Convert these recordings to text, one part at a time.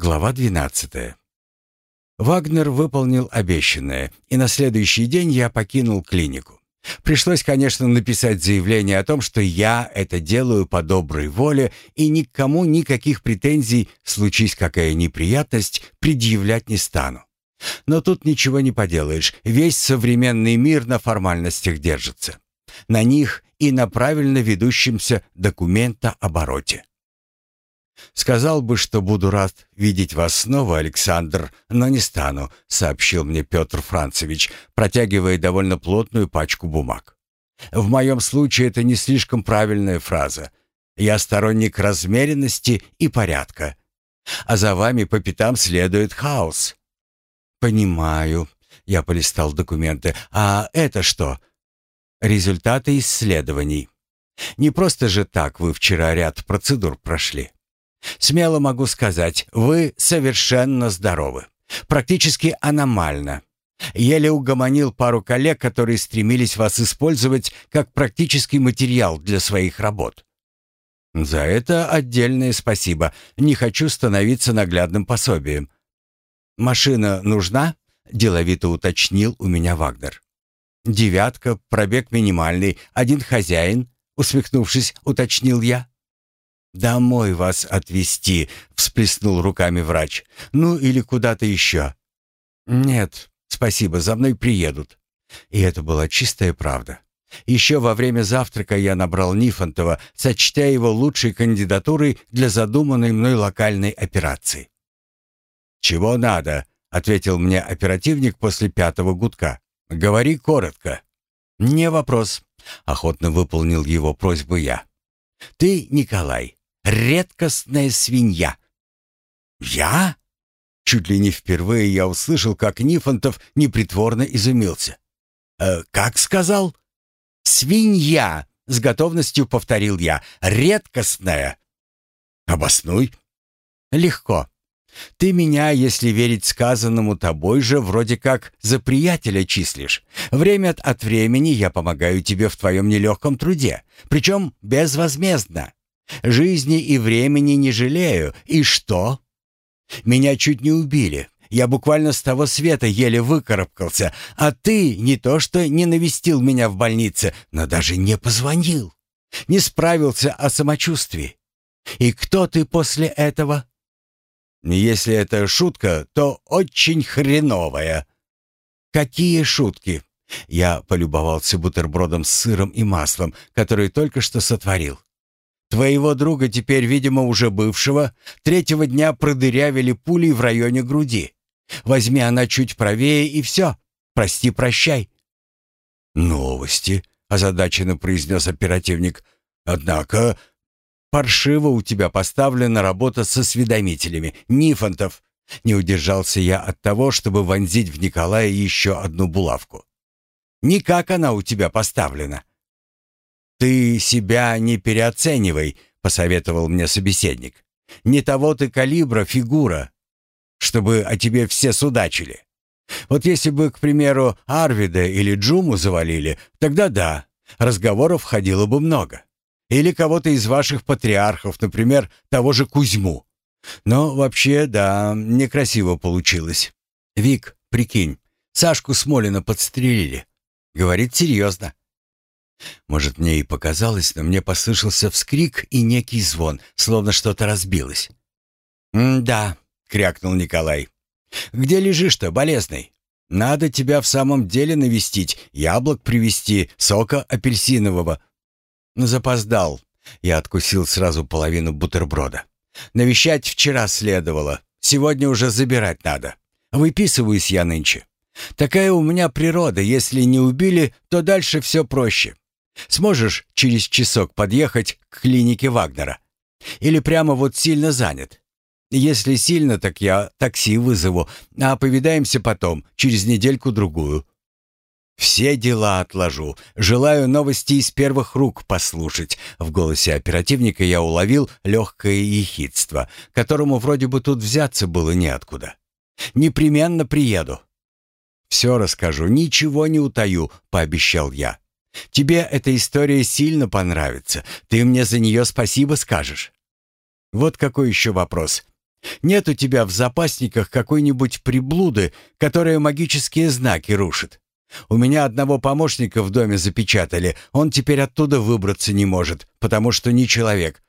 Глава 12. Вагнер выполнил обещанное, и на следующий день я покинул клинику. Пришлось, конечно, написать заявление о том, что я это делаю по доброй воле и никому никаких претензий, случись какая неприятность, предъявлять не стану. Но тут ничего не поделаешь, весь современный мир на формальностях держится. На них и на правильно ведущемся документообороте. «Сказал бы, что буду рад видеть вас снова, Александр, но не стану», сообщил мне Петр Францевич, протягивая довольно плотную пачку бумаг. «В моем случае это не слишком правильная фраза. Я сторонник размеренности и порядка. А за вами по пятам следует хаос». «Понимаю», — я полистал документы. «А это что?» «Результаты исследований. Не просто же так вы вчера ряд процедур прошли». Смело могу сказать, вы совершенно здоровы. Практически аномально. Еле угомонил пару коллег, которые стремились вас использовать как практический материал для своих работ. За это отдельное спасибо. Не хочу становиться наглядным пособием. Машина нужна? деловито уточнил у меня Вагнер. Девятка, пробег минимальный, один хозяин, усмехнувшись, уточнил я. «Домой вас отвезти», — всплеснул руками врач. «Ну или куда-то еще». «Нет, спасибо, за мной приедут». И это была чистая правда. Еще во время завтрака я набрал Нифонтова, сочтя его лучшей кандидатурой для задуманной мной локальной операции. «Чего надо?» — ответил мне оперативник после пятого гудка. «Говори коротко». «Не вопрос», — охотно выполнил его просьбу я. «Ты, Николай, редкостная свинья». «Я?» Чуть ли не впервые я услышал, как Нифонтов непритворно изумился. «Э, «Как сказал?» «Свинья!» — с готовностью повторил я. «Редкостная!» «Обоснуй!» «Легко. Ты меня, если верить сказанному тобой же, вроде как за приятеля числишь. Время от времени я помогаю тебе в твоем нелегком труде, причем безвозмездно. Жизни и времени не жалею. И что? Меня чуть не убили. Я буквально с того света еле выкарабкался, а ты не то что не навестил меня в больнице, но даже не позвонил. Не справился о самочувствии. И кто ты после этого? Если это шутка, то очень хреновая. Какие шутки? Я полюбовался бутербродом с сыром и маслом, который только что сотворил. Твоего друга, теперь, видимо, уже бывшего, третьего дня продырявили пулей в районе груди. Возьми она чуть правее и все. Прости-прощай». «Новости», — озадаченно произнес оперативник. «Однако паршиво у тебя поставлена работа со осведомителями, Нифонтов». Не удержался я от того, чтобы вонзить в Николая еще одну булавку. «Никак она у тебя поставлена. «Ты себя не переоценивай», — посоветовал мне собеседник. «Не того ты калибра фигура, чтобы о тебе все судачили. Вот если бы, к примеру, Арвида или Джуму завалили, тогда да, разговоров ходило бы много. Или кого-то из ваших патриархов, например, того же Кузьму. Но вообще, да, некрасиво получилось. Вик, прикинь, Сашку Смолина подстрелили. Говорит серьезно. Может, мне и показалось, но мне послышался вскрик и некий звон, словно что-то разбилось. «М-да», — крякнул Николай. «Где лежишь-то, болезный? Надо тебя в самом деле навестить, яблок привезти, сока апельсинового». Запоздал. Я откусил сразу половину бутерброда. Навещать вчера следовало, сегодня уже забирать надо. Выписываюсь я нынче. Такая у меня природа, если не убили, то дальше все проще. Сможешь через часок подъехать к клинике Вагнера? Или прямо вот сильно занят? Если сильно, так я такси вызову, а повидаемся потом, через недельку-другую. Все дела отложу. Желаю новости из первых рук послушать. В голосе оперативника я уловил легкое ехидство, которому вроде бы тут взяться было неоткуда. Непременно приеду. Все расскажу, ничего не утаю, пообещал я. Тебе эта история сильно понравится. Ты мне за нее спасибо скажешь. Вот какой еще вопрос. Нет у тебя в запасниках какой-нибудь приблуды, которая магические знаки рушит? У меня одного помощника в доме запечатали, он теперь оттуда выбраться не может, потому что не человек.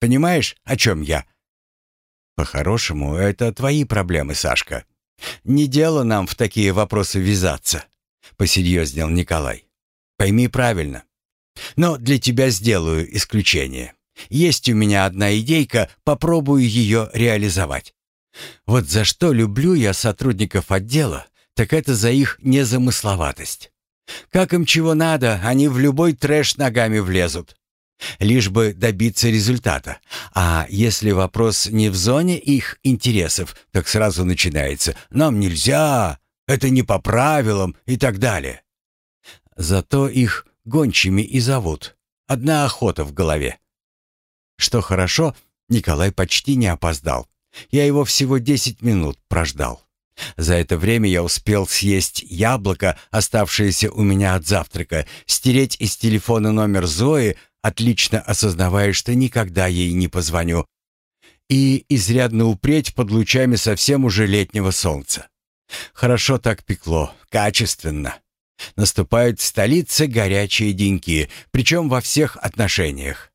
Понимаешь, о чем я?» «По-хорошему, это твои проблемы, Сашка. Не дело нам в такие вопросы ввязаться», — посерьезнел Николай. «Пойми правильно. Но для тебя сделаю исключение. Есть у меня одна идейка, попробую ее реализовать. Вот за что люблю я сотрудников отдела, так это за их незамысловатость. Как им чего надо, они в любой трэш ногами влезут. Лишь бы добиться результата. А если вопрос не в зоне их интересов, так сразу начинается «нам нельзя», «это не по правилам» и так далее. Зато их гончими и зовут. Одна охота в голове. Что хорошо, Николай почти не опоздал. Я его всего десять минут прождал. За это время я успел съесть яблоко, оставшееся у меня от завтрака, стереть из телефона номер Зои, отлично осознавая, что никогда ей не позвоню, и изрядно упреть под лучами совсем уже летнего солнца. Хорошо так пекло, качественно. Наступают в столице горячие деньки, причем во всех отношениях.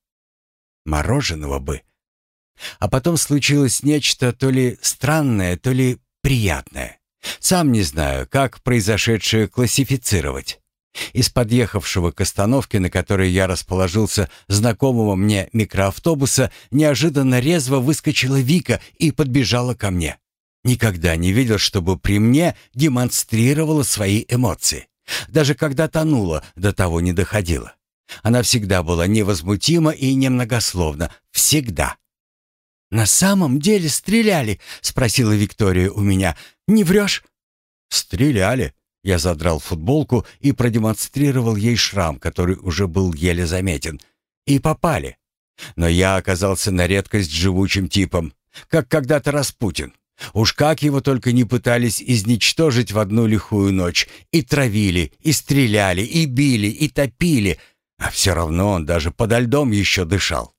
Мороженого бы. А потом случилось нечто то ли странное, то ли приятное. Сам не знаю, как произошедшее классифицировать. Из подъехавшего к остановке, на которой я расположился, знакомого мне микроавтобуса, неожиданно резво выскочила Вика и подбежала ко мне. Никогда не видел, чтобы при мне демонстрировала свои эмоции. Даже когда тонула, до того не доходила. Она всегда была невозмутима и немногословна. Всегда. «На самом деле стреляли?» — спросила Виктория у меня. «Не врешь?» «Стреляли». Я задрал футболку и продемонстрировал ей шрам, который уже был еле заметен. И попали. Но я оказался на редкость живучим типом, как когда-то Распутин. Уж как его только не пытались изничтожить в одну лихую ночь. И травили, и стреляли, и били, и топили. А все равно он даже подо льдом еще дышал.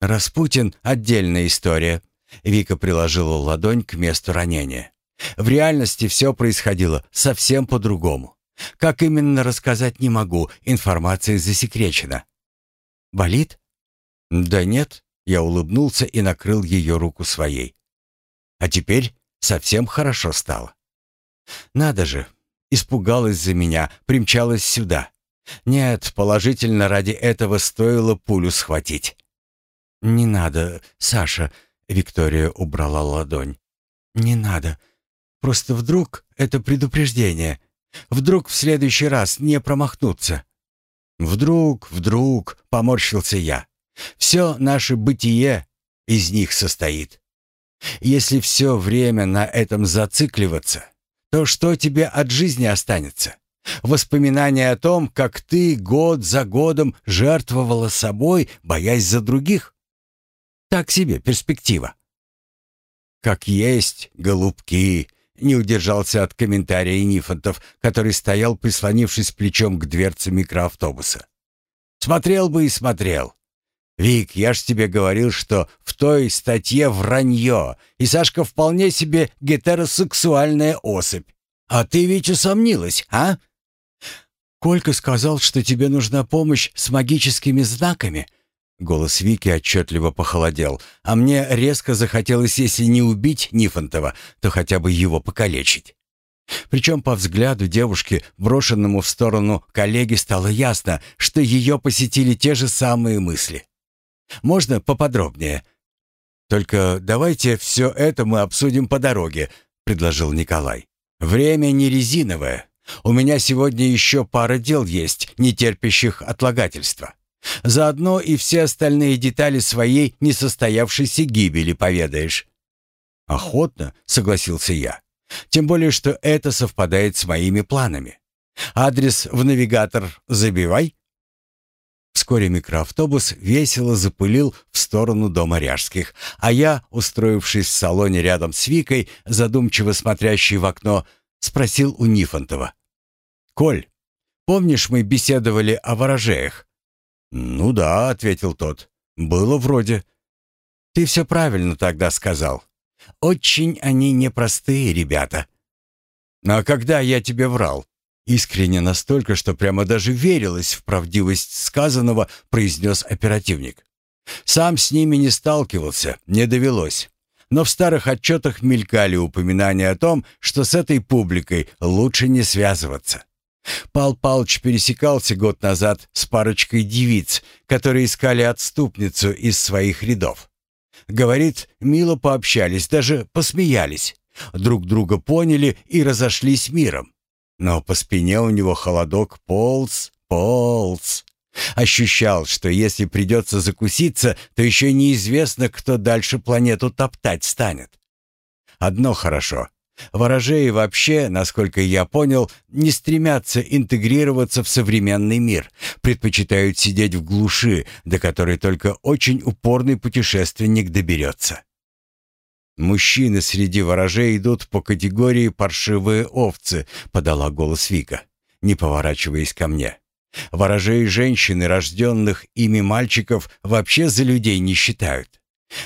Распутин — отдельная история. Вика приложила ладонь к месту ранения. В реальности все происходило совсем по-другому. Как именно рассказать не могу, информация засекречена. «Болит?» «Да нет», — я улыбнулся и накрыл ее руку своей. «А теперь совсем хорошо стало». «Надо же, испугалась за меня, примчалась сюда. Нет, положительно ради этого стоило пулю схватить». «Не надо, Саша», — Виктория убрала ладонь. «Не надо. Просто вдруг это предупреждение. Вдруг в следующий раз не промахнуться». «Вдруг, вдруг», — поморщился я. «Все наше бытие из них состоит. Если все время на этом зацикливаться, то что тебе от жизни останется? Воспоминания о том, как ты год за годом жертвовала собой, боясь за других? Так себе перспектива. Как есть, голубки, не удержался от комментария Нифонтов, который стоял, прислонившись плечом к дверце микроавтобуса. Смотрел бы и смотрел. Вик, я ж тебе говорил, что в той статье вранье, и Сашка вполне себе гетеросексуальная особь. А ты ведь усомнилась, а? Колька сказал, что тебе нужна помощь с магическими знаками, Голос Вики отчетливо похолодел, а мне резко захотелось, если не убить Нифонтова, то хотя бы его покалечить. Причем по взгляду девушки, брошенному в сторону коллеги, стало ясно, что ее посетили те же самые мысли. «Можно поподробнее?» «Только давайте все это мы обсудим по дороге», — предложил Николай. «Время не резиновое. У меня сегодня еще пара дел есть, не терпящих отлагательства». Заодно и все остальные детали своей несостоявшейся гибели поведаешь». «Охотно», — согласился я. «Тем более, что это совпадает с моими планами. Адрес в навигатор забивай». Вскоре микроавтобус весело запылил в сторону дома Ряжских, а я, устроившись в салоне рядом с Викой, задумчиво смотрящей в окно, спросил у Нифонтова. «Коль, помнишь, мы беседовали о ворожеях?» «Ну да», — ответил тот. «Было вроде». Ты все правильно тогда сказал. Очень они непростые ребята. А когда я тебе врал? Искренне настолько, что прямо даже верилось в правдивость сказанного, произнес оперативник. Сам с ними не сталкивался, не довелось. Но в старых отчетах мелькали упоминания о том, что с этой публикой лучше не связываться. Пал Палыч пересекался год назад с парочкой девиц, которые искали отступницу из своих рядов. Говорит, мило пообщались, даже посмеялись. Друг друга поняли и разошлись миром. Но по спине у него холодок полз, полз. Ощущал, что если придется закуситься, то еще неизвестно, кто дальше планету топтать станет. Одно хорошо. Ворожеи вообще, насколько я понял, не стремятся интегрироваться в современный мир, предпочитают сидеть в глуши, до которой только очень упорный путешественник доберется. «Мужчины среди ворожей идут по категории паршивые овцы», — подала голос Вика, не поворачиваясь ко мне. Ворожей женщины, рожденных ими мальчиков, вообще за людей не считают.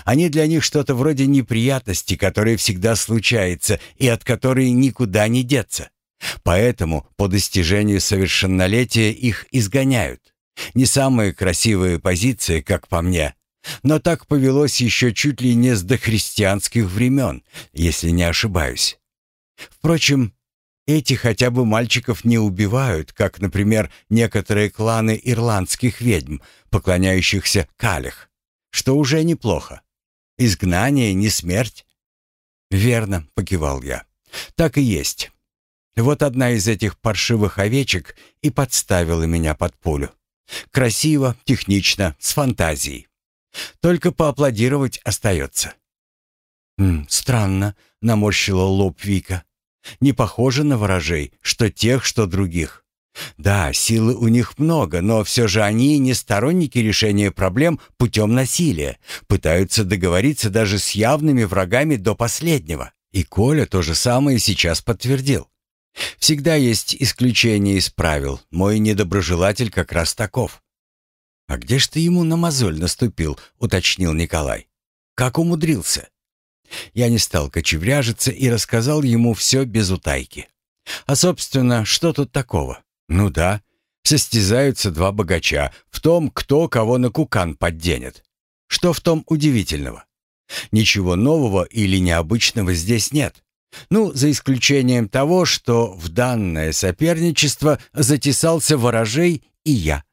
Они для них что-то вроде неприятности, которая всегда случается и от которой никуда не деться. Поэтому по достижению совершеннолетия их изгоняют. Не самые красивые позиции, как по мне, но так повелось еще чуть ли не с дохристианских времен, если не ошибаюсь. Впрочем, эти хотя бы мальчиков не убивают, как, например, некоторые кланы ирландских ведьм, поклоняющихся калях, что уже неплохо. Изгнание не смерть. «Верно», — покивал я. «Так и есть. Вот одна из этих паршивых овечек и подставила меня под пулю. Красиво, технично, с фантазией. Только поаплодировать остается». «М, «Странно», — наморщила лоб Вика. Не похоже на ворожей, что тех, что других. Да, силы у них много, но все же они не сторонники решения проблем путем насилия, пытаются договориться даже с явными врагами до последнего. И Коля то же самое сейчас подтвердил. Всегда есть исключения из правил, мой недоброжелатель как раз таков. «А где ж ты ему на мозоль наступил?» — уточнил Николай. «Как умудрился?» Я не стал кочевряжиться и рассказал ему все без утайки. А, собственно, что тут такого? Ну да, состязаются два богача в том, кто кого на кукан подденет. Что в том удивительного? Ничего нового или необычного здесь нет. Ну, за исключением того, что в данное соперничество затесался ворожей и я.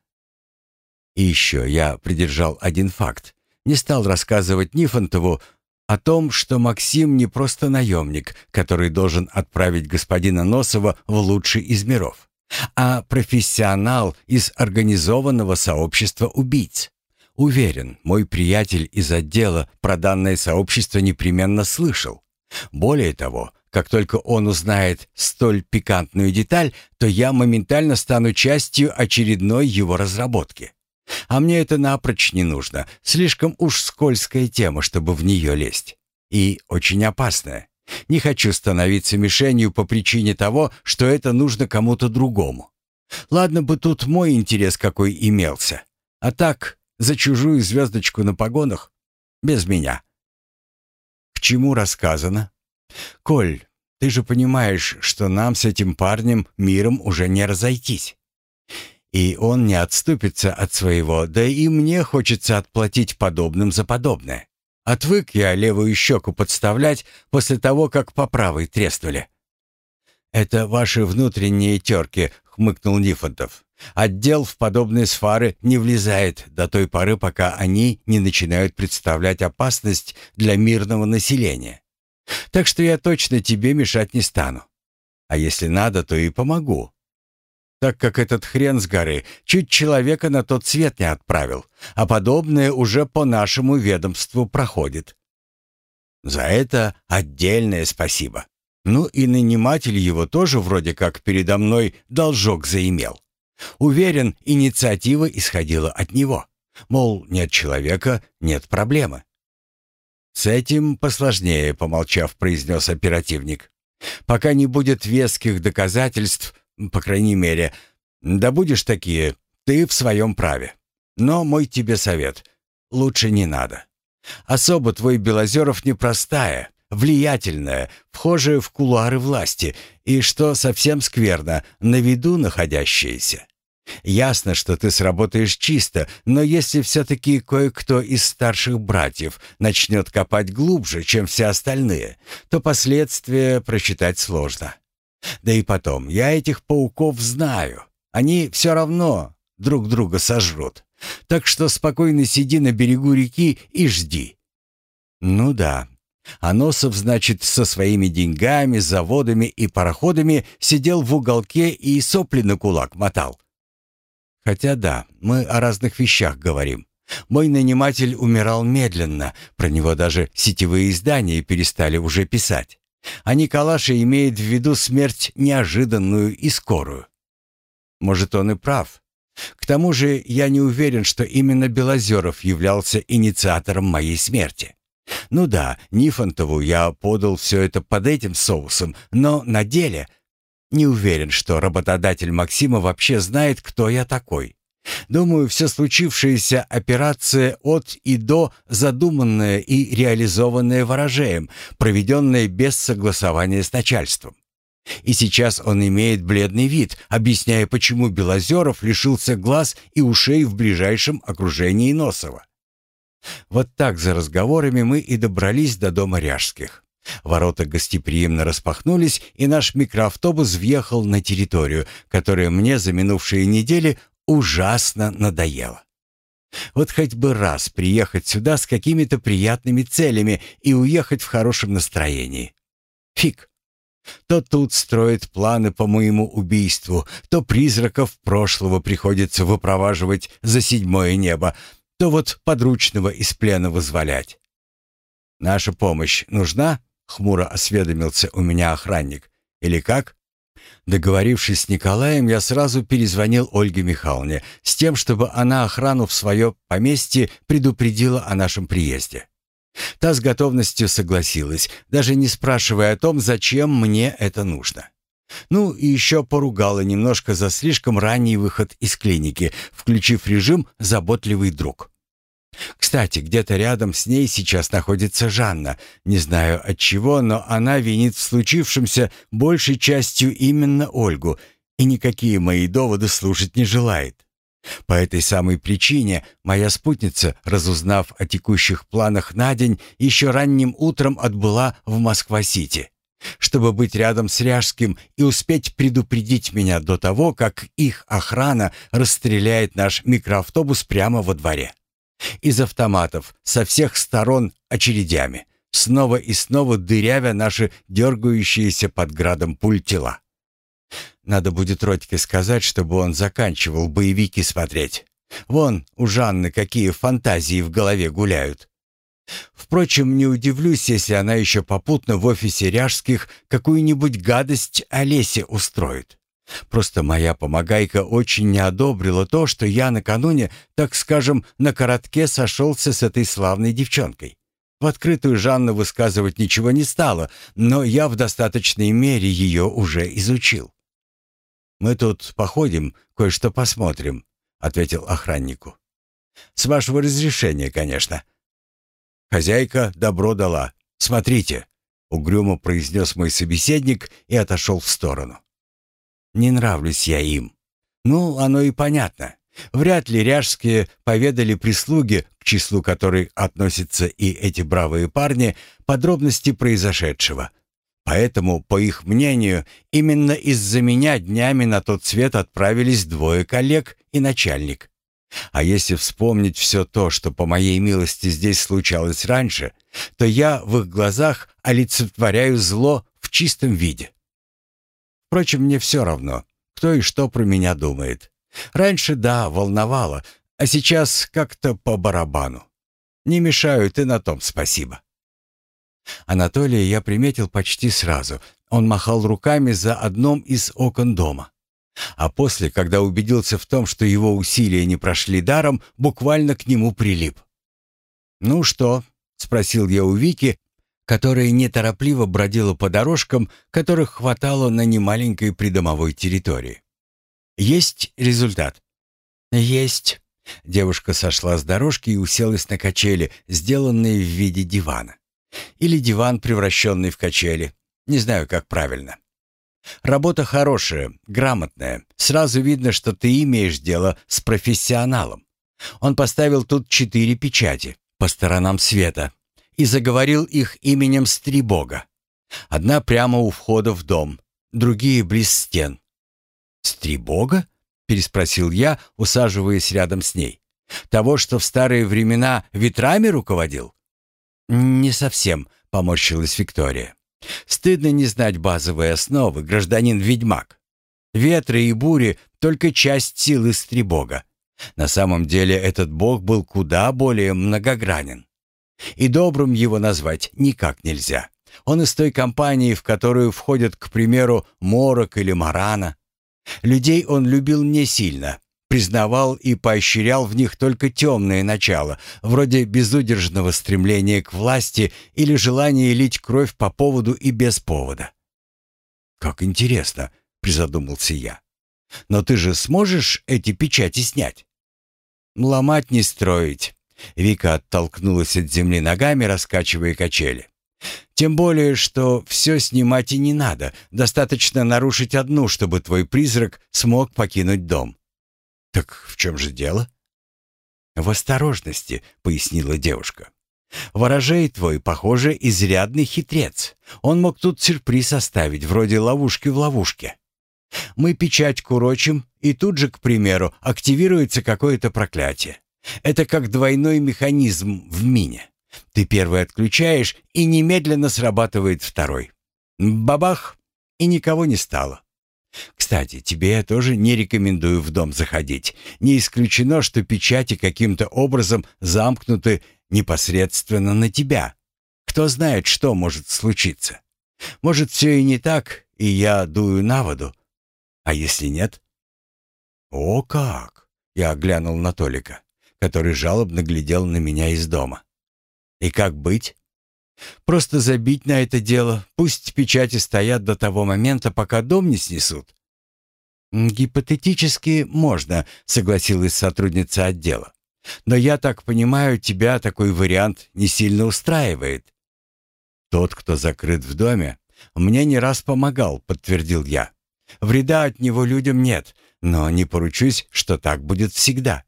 И еще я придержал один факт. Не стал рассказывать Нифонтову, о том, что Максим не просто наемник, который должен отправить господина Носова в лучший из миров, а профессионал из организованного сообщества убийц. Уверен, мой приятель из отдела про данное сообщество непременно слышал. Более того, как только он узнает столь пикантную деталь, то я моментально стану частью очередной его разработки. А мне это напрочь не нужно. Слишком уж скользкая тема, чтобы в нее лезть. И очень опасная. Не хочу становиться мишенью по причине того, что это нужно кому-то другому. Ладно бы тут мой интерес какой имелся. А так, за чужую звездочку на погонах? Без меня. К чему рассказано? Коль, ты же понимаешь, что нам с этим парнем миром уже не разойтись. И он не отступится от своего, да и мне хочется отплатить подобным за подобное. Отвык я левую щеку подставлять после того, как по правой треснули. «Это ваши внутренние терки», — хмыкнул Нифонтов. «Отдел в подобные сфары не влезает до той поры, пока они не начинают представлять опасность для мирного населения. Так что я точно тебе мешать не стану. А если надо, то и помогу так как этот хрен с горы чуть человека на тот свет не отправил, а подобное уже по нашему ведомству проходит. За это отдельное спасибо. Ну и наниматель его тоже вроде как передо мной должок заимел. Уверен, инициатива исходила от него. Мол, нет человека, нет проблемы. «С этим посложнее», — помолчав, произнес оперативник. «Пока не будет веских доказательств, по крайней мере, добудешь такие, ты в своем праве. Но мой тебе совет. Лучше не надо. Особо твой Белозеров непростая, влиятельная, вхожая в кулуары власти, и, что совсем скверно, на виду находящаяся. Ясно, что ты сработаешь чисто, но если все-таки кое-кто из старших братьев начнет копать глубже, чем все остальные, то последствия просчитать сложно. Да и потом, я этих пауков знаю. Они все равно друг друга сожрут. Так что спокойно сиди на берегу реки и жди. Ну да, Аносов, значит, со своими деньгами, заводами и пароходами сидел в уголке и сопли на кулак мотал. Хотя да, мы о разных вещах говорим. Мой наниматель умирал медленно, про него даже сетевые издания перестали уже писать. А Николаша имеет в виду смерть неожиданную и скорую. Может, он и прав. К тому же я не уверен, что именно Белозеров являлся инициатором моей смерти. Ну да, Нифонтову я подал все это под этим соусом, но на деле не уверен, что работодатель Максима вообще знает, кто я такой. Думаю, все случившаяся операция от и до задуманная и реализованная ворожеем, проведенная без согласования с начальством. И сейчас он имеет бледный вид, объясняя, почему Белозеров лишился глаз и ушей в ближайшем окружении Носова. Вот так за разговорами мы и добрались до дома Ряжских. Ворота гостеприимно распахнулись, и наш микроавтобус въехал на территорию, которая мне за минувшие недели ужасно надоела. Вот хоть бы раз приехать сюда с какими-то приятными целями и уехать в хорошем настроении. Фиг. То тут строят планы по моему убийству, то призраков прошлого приходится выпроваживать за седьмое небо, то вот подручного из плена вызволять. Наша помощь нужна? Хмуро осведомился у меня охранник. «Или как?» Договорившись с Николаем, я сразу перезвонил Ольге Михайловне с тем, чтобы она охрану в свое поместье предупредила о нашем приезде. Та с готовностью согласилась, даже не спрашивая о том, зачем мне это нужно. Ну и еще поругала немножко за слишком ранний выход из клиники, включив режим «заботливый друг». Кстати, где-то рядом с ней сейчас находится Жанна. Не знаю от чего, но она винит в случившемся большей частью именно Ольгу и никакие мои доводы слушать не желает. По этой самой причине моя спутница, разузнав о текущих планах на день, еще ранним утром отбыла в Москва-Сити, чтобы быть рядом с Ряжским и успеть предупредить меня до того, как их охрана расстреляет наш микроавтобус прямо во дворе. Из автоматов со всех сторон очередями, снова и снова дырявя наши дергающиеся под градом пуль тела. Надо будет Родьке сказать, чтобы он заканчивал боевики смотреть. Вон у Жанны какие фантазии в голове гуляют. Впрочем, не удивлюсь, если она еще попутно в офисе Ряжских какую-нибудь гадость Олесе устроит. Просто моя помогайка очень не одобрила то, что я накануне, так скажем, на коротке сошелся с этой славной девчонкой. В открытую Жанна высказывать ничего не стала, но я в достаточной мере ее уже изучил. «Мы тут походим, кое-что посмотрим», — ответил охраннику. «С вашего разрешения, конечно». «Хозяйка добро дала. Смотрите», — угрюмо произнес мой собеседник и отошел в сторону. Не нравлюсь я им. Ну, оно и понятно. Вряд ли ряжские поведали прислуге, к числу которой относятся и эти бравые парни, подробности произошедшего. Поэтому, по их мнению, именно из-за меня днями на тот свет отправились двое коллег и начальник. А если вспомнить все то, что по моей милости здесь случалось раньше, то я в их глазах олицетворяю зло в чистом виде. Впрочем, мне все равно, кто и что про меня думает. Раньше, да, волновало, а сейчас как-то по барабану. Не мешают и на том спасибо. Анатолия я приметил почти сразу. Он махал руками за одном из окон дома. А после, когда убедился в том, что его усилия не прошли даром, буквально к нему прилип. «Ну что?» — спросил я у Вики, которая неторопливо бродила по дорожкам, которых хватало на немаленькой придомовой территории. «Есть результат?» «Есть. Девушка сошла с дорожки и уселась на качели, сделанные в виде дивана. Или диван, превращенный в качели. Не знаю, как правильно. Работа хорошая, грамотная. Сразу видно, что ты имеешь дело с профессионалом. Он поставил тут четыре печати по сторонам света и заговорил их именем Стрибога. Одна прямо у входа в дом, другие близ стен. «Стрибога?» — переспросил я, усаживаясь рядом с ней. «Того, что в старые времена ветрами руководил?» «Не совсем», — поморщилась Виктория. «Стыдно не знать базовые основы, гражданин-ведьмак. Ветры и бури — только часть силы Стрибога. На самом деле этот бог был куда более многогранен. И добрым его назвать никак нельзя. Он из той компании, в которую входят, к примеру, Морок или Марана. Людей он любил не сильно, признавал и поощрял в них только темные начала, вроде безудержного стремления к власти или желания лить кровь по поводу и без повода. «Как интересно», — призадумался я. «Но ты же сможешь эти печати снять?» «Ломать не строить», — Вика оттолкнулась от земли ногами, раскачивая качели. Тем более, что все снимать и не надо. Достаточно нарушить одну, чтобы твой призрак смог покинуть дом. Так в чем же дело? В осторожности, пояснила девушка. Ворожей твой, похоже, изрядный хитрец. Он мог тут сюрприз оставить, вроде ловушки в ловушке. Мы печать курочим, и тут же, к примеру, активируется какое-то проклятие. Это как двойной механизм в мине. Ты первый отключаешь, и немедленно срабатывает второй. Бабах! И никого не стало. Кстати, тебе я тоже не рекомендую в дом заходить. Не исключено, что печати каким-то образом замкнуты непосредственно на тебя. Кто знает, что может случиться. Может, все и не так, и я дую на воду. А если нет? О как! Я оглянул на Толика, который жалобно глядел на меня из дома. И как быть? Просто забить на это дело, пусть печати стоят до того момента, пока дом не снесут. Гипотетически можно, согласилась сотрудница отдела. Но я так понимаю, тебя такой вариант не сильно устраивает. Тот, кто закрыт в доме, мне не раз помогал, подтвердил я. Вреда от него людям нет, но не поручусь, что так будет всегда.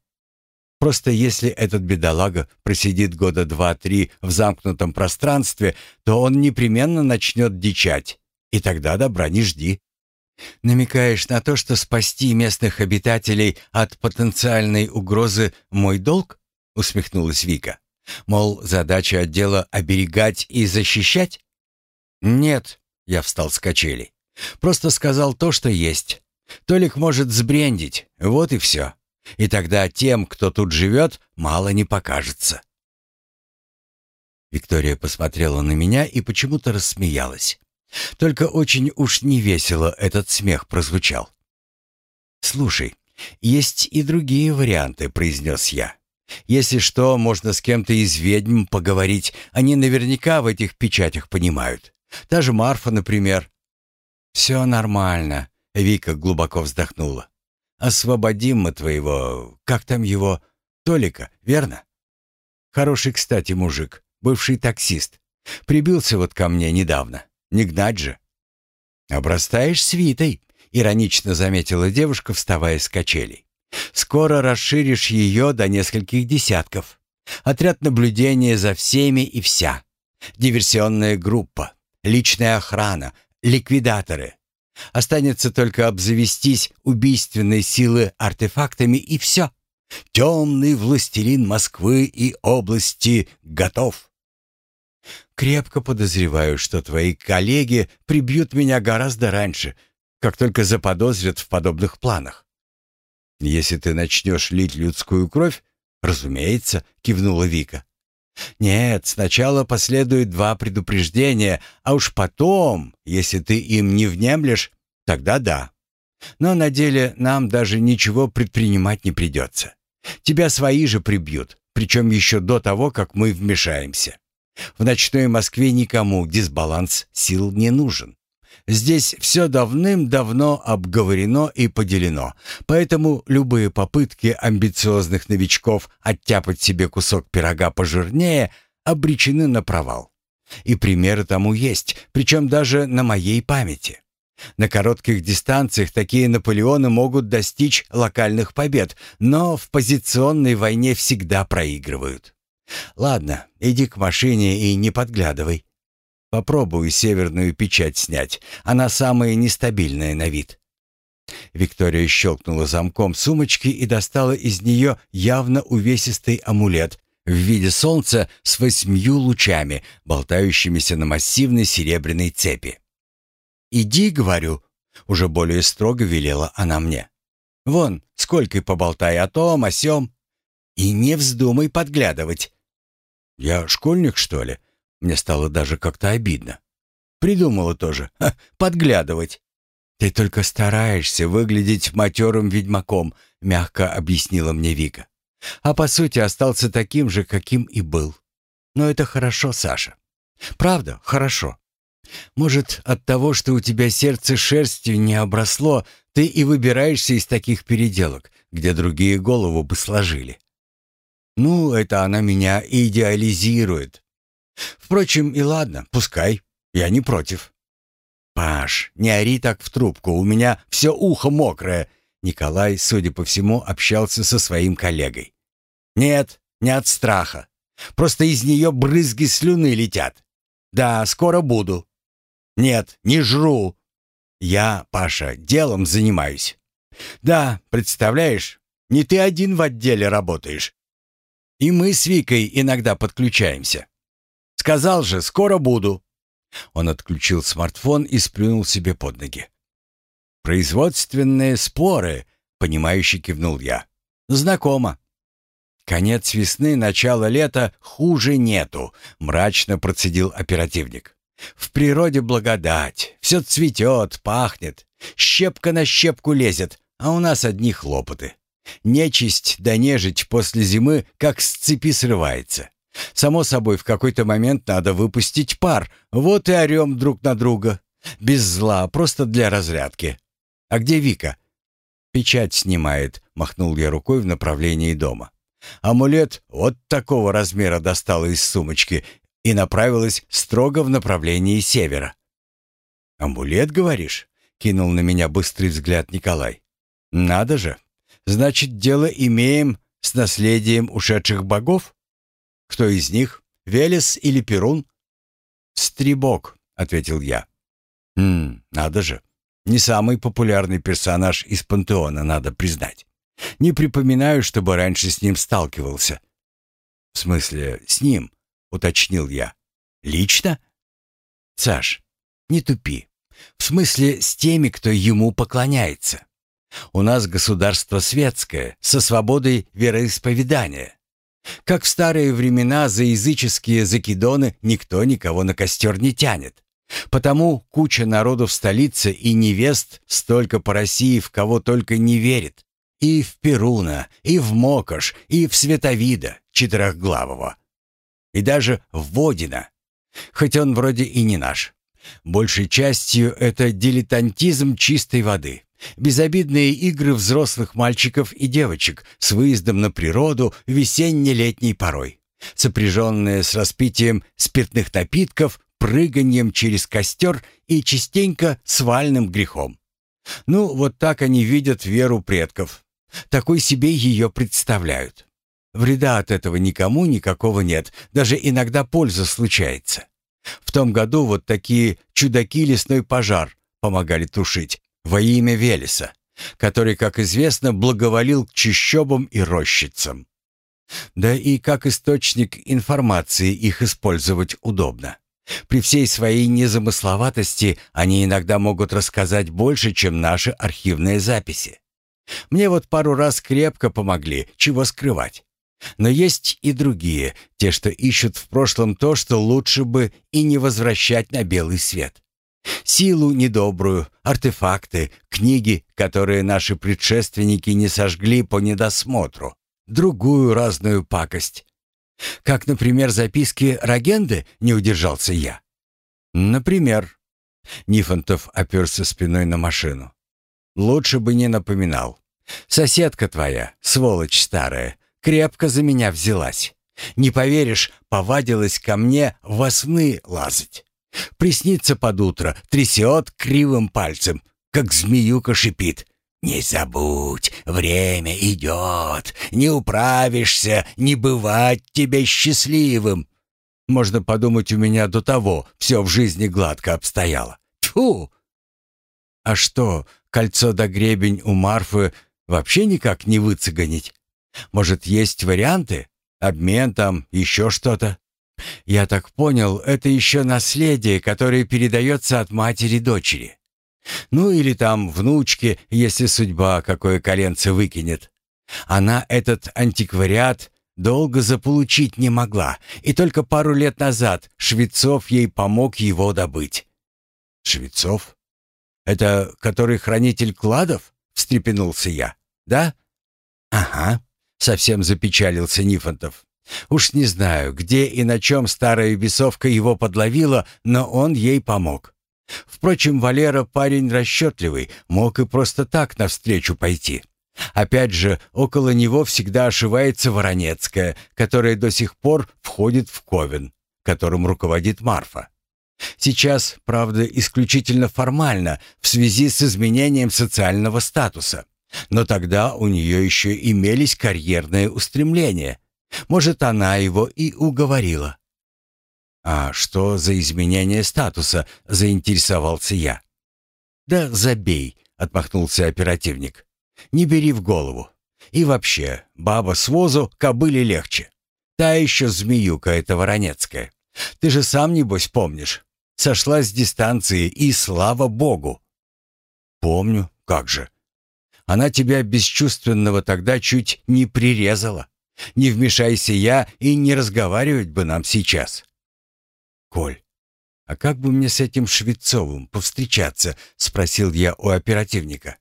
Просто если этот бедолага просидит года два-три в замкнутом пространстве, то он непременно начнет дичать, и тогда добра не жди. Намекаешь на то, что спасти местных обитателей от потенциальной угрозы мой долг? усмехнулась Вика. Мол, задача отдела оберегать и защищать? Нет, я встал с качелей. Просто сказал то, что есть. Толик может сбрендить, вот и все. И тогда тем, кто тут живет, мало не покажется. Виктория посмотрела на меня и почему-то рассмеялась. Только очень уж невесело этот смех прозвучал. «Слушай, есть и другие варианты», — произнес я. «Если что, можно с кем-то из ведьм поговорить. Они наверняка в этих печатях понимают. Та же Марфа, например». «Все нормально», — Вика глубоко вздохнула. Освободим мы твоего... Как там его? Толика, верно? Хороший, кстати, мужик, бывший таксист. Прибился вот ко мне недавно. Не гнать же. Обрастаешь свитой, иронично заметила девушка, вставая с качелей. Скоро расширишь ее до нескольких десятков. Отряд наблюдения за всеми и вся. Диверсионная группа, личная охрана, ликвидаторы, Останется только обзавестись убийственной силы артефактами и все. Темный властелин Москвы и области готов. Крепко подозреваю, что твои коллеги прибьют меня гораздо раньше, как только заподозрят в подобных планах. Если ты начнешь лить людскую кровь, разумеется, кивнула Вика. Нет, сначала последует два предупреждения, а уж потом, если ты им не внемлешь, тогда да. Но на деле нам даже ничего предпринимать не придется. Тебя свои же прибьют, причем еще до того, как мы вмешаемся. В ночной Москве никому дисбаланс сил не нужен. Здесь все давным-давно обговорено и поделено, поэтому любые попытки амбициозных новичков оттяпать себе кусок пирога пожирнее обречены на провал. И примеры тому есть, причем даже на моей памяти. На коротких дистанциях такие Наполеоны могут достичь локальных побед, но в позиционной войне всегда проигрывают. Ладно, иди к машине и не подглядывай. Попробую северную печать снять. Она самая нестабильная на вид. Виктория щелкнула замком сумочки и достала из нее явно увесистый амулет в виде солнца с восьмью лучами, болтающимися на массивной серебряной цепи. «Иди, — говорю, — уже более строго велела она мне. Вон, сколько поболтай о том, о сём. И не вздумай подглядывать. Я школьник, что ли? Мне стало даже как-то обидно. Придумала тоже. Ха, подглядывать. Ты только стараешься выглядеть матерым ведьмаком, мягко объяснила мне Вика. А по сути остался таким же, каким и был. Но это хорошо, Саша. Правда, хорошо. Может, от того, что у тебя сердце шерстью не обросло, ты и выбираешься из таких переделок, где другие голову бы сложили. Ну, это она меня идеализирует. Впрочем, и ладно, пускай. Я не против. Паш, не ори так в трубку, у меня все ухо мокрое. Николай, судя по всему, общался со своим коллегой. Нет, не от страха. Просто из нее брызги слюны летят. Да, скоро буду. Нет, не жру. Я, Паша, делом занимаюсь. Да, представляешь, не ты один в отделе работаешь. И мы с Викой иногда подключаемся. Сказал же, скоро буду. Он отключил смартфон и сплюнул себе под ноги. Производственные споры, понимающе кивнул я. Знакомо. Конец весны, начало лета хуже нету, мрачно процедил оперативник. В природе благодать, все цветет, пахнет, щепка на щепку лезет, а у нас одни хлопоты. Нечисть да нежить после зимы как с цепи срывается. Само собой, в какой-то момент надо выпустить пар, вот и орем друг на друга. Без зла, просто для разрядки. А где Вика? Печать снимает, махнул я рукой в направлении дома. Амулет вот такого размера достала из сумочки и направилась строго в направлении севера. «Амулет, говоришь?» — кинул на меня быстрый взгляд Николай. «Надо же! Значит, дело имеем с наследием ушедших богов? Кто из них, Велес или Перун?» «Стребок», — ответил я. «Хм, надо же. Не самый популярный персонаж из пантеона, надо признать. Не припоминаю, чтобы раньше с ним сталкивался». «В смысле, с ним?» — уточнил я. «Лично?» «Саш, не тупи. В смысле, с теми, кто ему поклоняется. У нас государство светское, со свободой вероисповедания. Как в старые времена за языческие закидоны никто никого на костер не тянет. Потому куча народу в столице и невест столько по России, в кого только не верит. И в Перуна, и в Мокош, и в Световида, четырехглавого и даже в Водина, хоть он вроде и не наш. Большей частью это дилетантизм чистой воды. Безобидные игры взрослых мальчиков и девочек с выездом на природу весенне-летней порой, сопряженные с распитием спиртных напитков, прыганием через костер и частенько свальным грехом. Ну, вот так они видят веру предков. Такой себе ее представляют. Вреда от этого никому никакого нет, даже иногда польза случается. В том году вот такие чудаки лесной пожар помогали тушить во имя Велеса, который, как известно, благоволил к чащобам и рощицам. Да и как источник информации их использовать удобно. При всей своей незамысловатости они иногда могут рассказать больше, чем наши архивные записи. Мне вот пару раз крепко помогли, чего скрывать. Но есть и другие, те, что ищут в прошлом то, что лучше бы и не возвращать на белый свет. Силу недобрую, артефакты, книги, которые наши предшественники не сожгли по недосмотру, другую разную пакость. Как, например, записки Рогенды, не удержался я. Например. Нифонтов оперся спиной на машину. «Лучше бы не напоминал. Соседка твоя, сволочь старая, крепко за меня взялась. Не поверишь, повадилась ко мне во сны лазать. Приснится под утро, трясет кривым пальцем, как змеюка шипит. «Не забудь, время идет, не управишься, не бывать тебе счастливым». Можно подумать, у меня до того все в жизни гладко обстояло. Тьфу! А что, кольцо да гребень у Марфы вообще никак не выцеганить? Может, есть варианты? Обмен там, еще что-то? Я так понял, это еще наследие, которое передается от матери дочери. Ну или там внучке, если судьба какое коленце выкинет. Она этот антиквариат долго заполучить не могла, и только пару лет назад Швецов ей помог его добыть. «Швецов? Это который хранитель кладов?» — встрепенулся я. «Да?» «Ага», — совсем запечалился Нифонтов. «Уж не знаю, где и на чем старая бесовка его подловила, но он ей помог. Впрочем, Валера парень расчетливый, мог и просто так навстречу пойти. Опять же, около него всегда ошивается Воронецкая, которая до сих пор входит в Ковен, которым руководит Марфа. Сейчас, правда, исключительно формально, в связи с изменением социального статуса. Но тогда у нее еще имелись карьерные устремления. Может, она его и уговорила. «А что за изменение статуса?» — заинтересовался я. «Да забей», — отмахнулся оперативник. «Не бери в голову. И вообще, баба с возу кобыле легче. Та еще змеюка эта воронецкая. Ты же сам, небось, помнишь. Сошла с дистанции, и слава богу!» «Помню, как же. Она тебя бесчувственного тогда чуть не прирезала. Не вмешайся я, и не разговаривать бы нам сейчас». «Коль, а как бы мне с этим Швецовым повстречаться?» — спросил я у оперативника.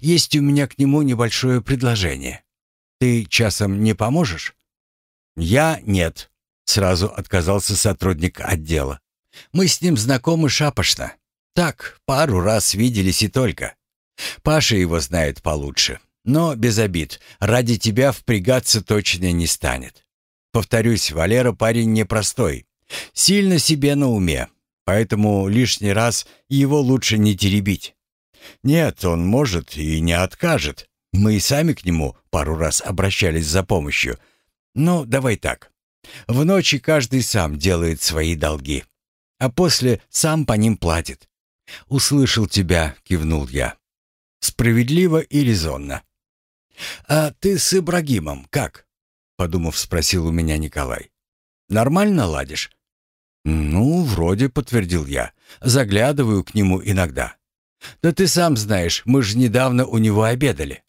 «Есть у меня к нему небольшое предложение. Ты часом не поможешь?» «Я нет», — сразу отказался сотрудник отдела. Мы с ним знакомы шапошно. Так, пару раз виделись и только. Паша его знает получше. Но без обид, ради тебя впрягаться точно не станет. Повторюсь, Валера парень непростой. Сильно себе на уме, поэтому лишний раз его лучше не теребить. Нет, он может и не откажет. Мы и сами к нему пару раз обращались за помощью. Ну, давай так. В ночи каждый сам делает свои долги а после сам по ним платит. «Услышал тебя», — кивнул я. «Справедливо и резонно». «А ты с Ибрагимом как?» — подумав, спросил у меня Николай. «Нормально ладишь?» «Ну, вроде», — подтвердил я. «Заглядываю к нему иногда». «Да ты сам знаешь, мы же недавно у него обедали».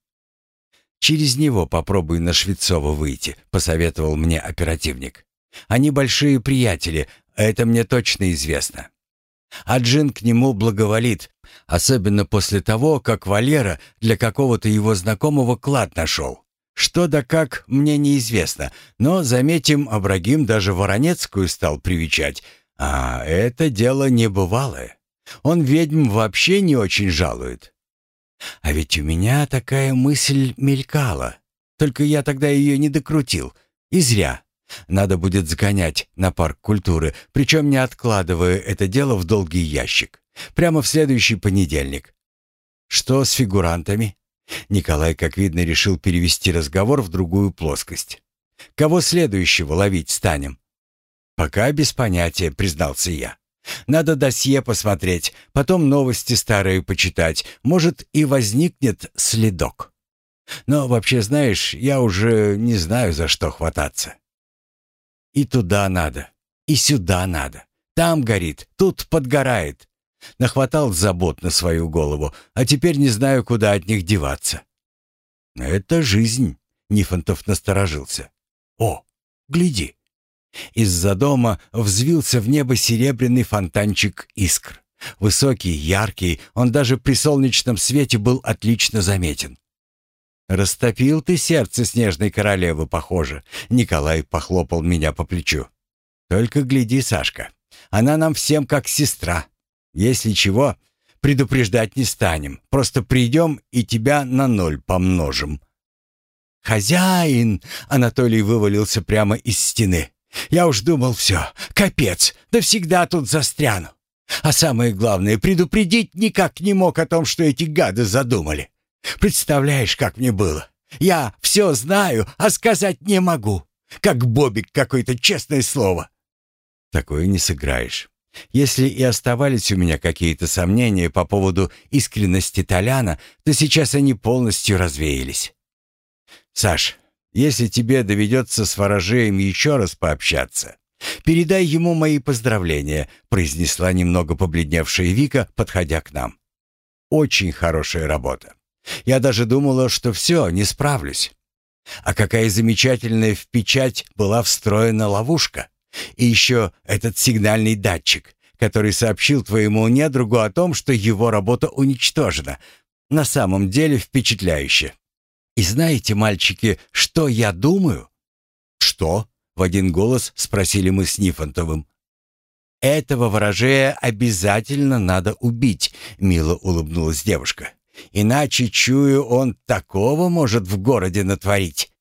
«Через него попробуй на Швецова выйти», — посоветовал мне оперативник. «Они большие приятели, это мне точно известно. А Джин к нему благоволит, особенно после того, как Валера для какого-то его знакомого клад нашел. Что да как, мне неизвестно, но, заметим, Абрагим даже Воронецкую стал привечать, а это дело небывалое. Он ведьм вообще не очень жалует. А ведь у меня такая мысль мелькала, только я тогда ее не докрутил, и зря. Надо будет сгонять на парк культуры, причем не откладывая это дело в долгий ящик. Прямо в следующий понедельник. Что с фигурантами? Николай, как видно, решил перевести разговор в другую плоскость. Кого следующего ловить станем? Пока без понятия, признался я. Надо досье посмотреть, потом новости старые почитать. Может, и возникнет следок. Но вообще, знаешь, я уже не знаю, за что хвататься. И туда надо, и сюда надо. Там горит, тут подгорает. Нахватал забот на свою голову, а теперь не знаю, куда от них деваться. Это жизнь, Нифонтов насторожился. О, гляди. Из-за дома взвился в небо серебряный фонтанчик искр. Высокий, яркий, он даже при солнечном свете был отлично заметен. «Растопил ты сердце снежной королевы, похоже», — Николай похлопал меня по плечу. «Только гляди, Сашка, она нам всем как сестра. Если чего, предупреждать не станем. Просто придем и тебя на ноль помножим». «Хозяин!» — Анатолий вывалился прямо из стены. «Я уж думал, все, капец, да всегда тут застряну. А самое главное, предупредить никак не мог о том, что эти гады задумали. Представляешь, как мне было? Я все знаю, а сказать не могу. Как Бобик какое-то честное слово. Такое не сыграешь. Если и оставались у меня какие-то сомнения по поводу искренности Толяна, то сейчас они полностью развеялись. Саш, если тебе доведется с ворожеем еще раз пообщаться, передай ему мои поздравления, произнесла немного побледневшая Вика, подходя к нам. Очень хорошая работа. Я даже думала, что все, не справлюсь. А какая замечательная в печать была встроена ловушка. И еще этот сигнальный датчик, который сообщил твоему недругу о том, что его работа уничтожена. На самом деле впечатляюще. И знаете, мальчики, что я думаю? Что? В один голос спросили мы с Нифонтовым. «Этого ворожея обязательно надо убить», — мило улыбнулась девушка. Иначе, чую, он такого может в городе натворить.